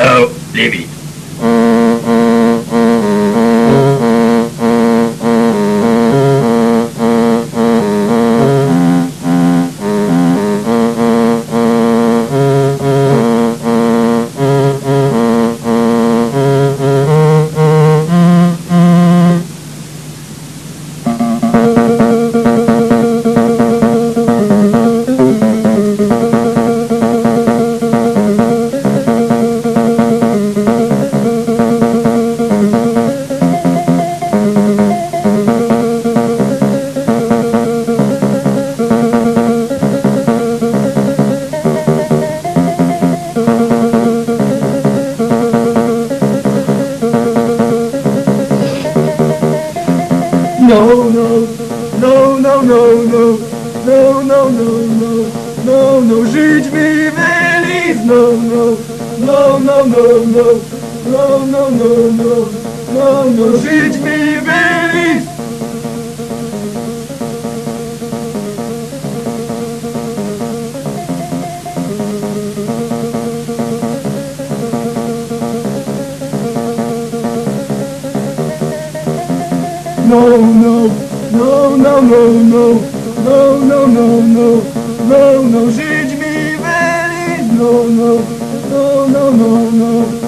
No baby. Mm, mm, mm, No, no, no, no, no, no, no, no, no, no, no, no, żyć mi feliz, no, no, no, no, no, no, no, no, no, no, no, no, żyć mi feliz. No, no, no, no, no, no, no, no, no, no, no, no, żyć mi feliz, no, no, no, no, no, no,